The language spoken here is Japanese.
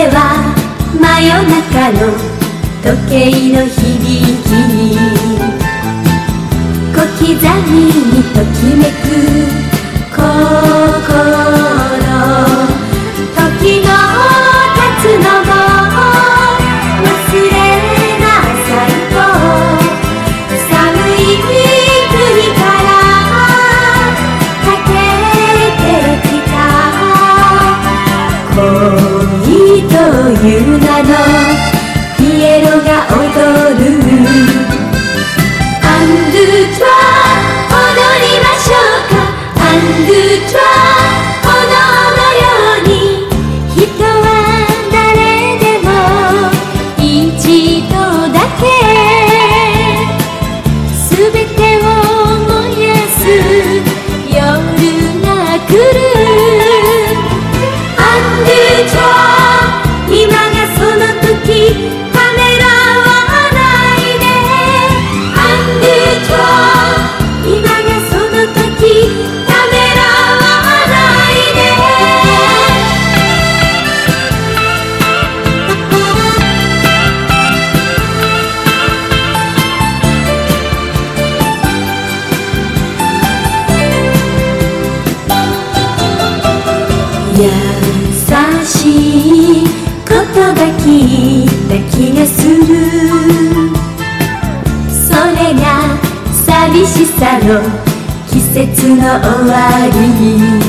まは真夜中の時計の響きに。小刻みにときめく you 優しいこと聞いた気がする。それが寂しさの季節の終わり。